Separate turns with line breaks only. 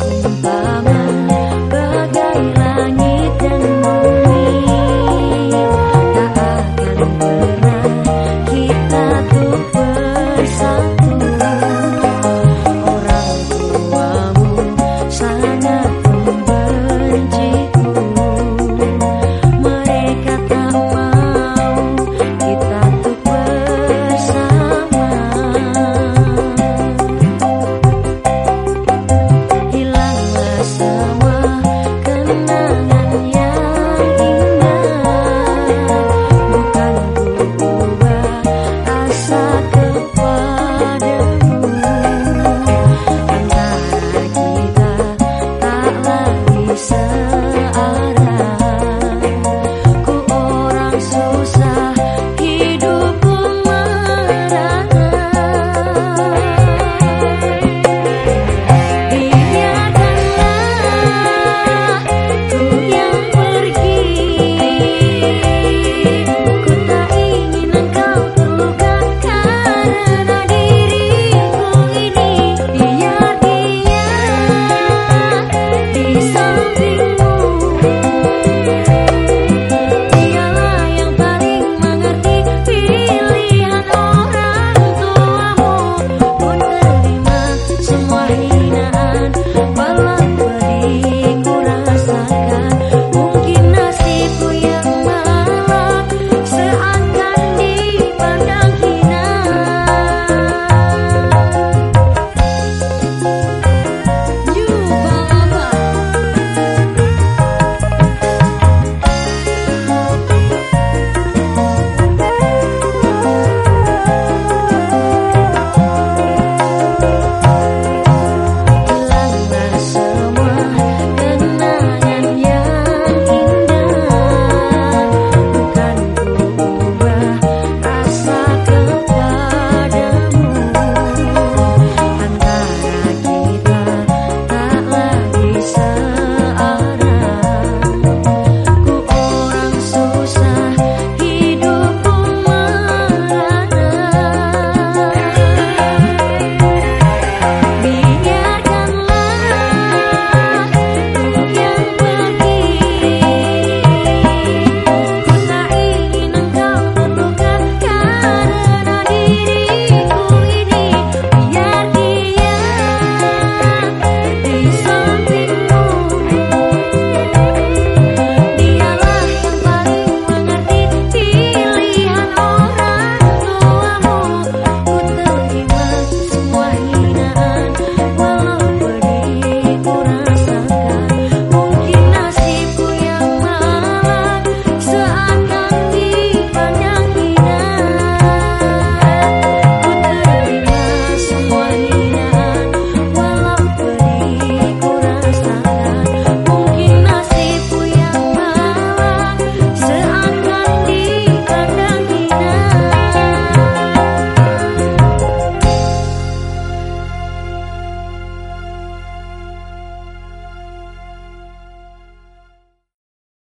奔跑 learn.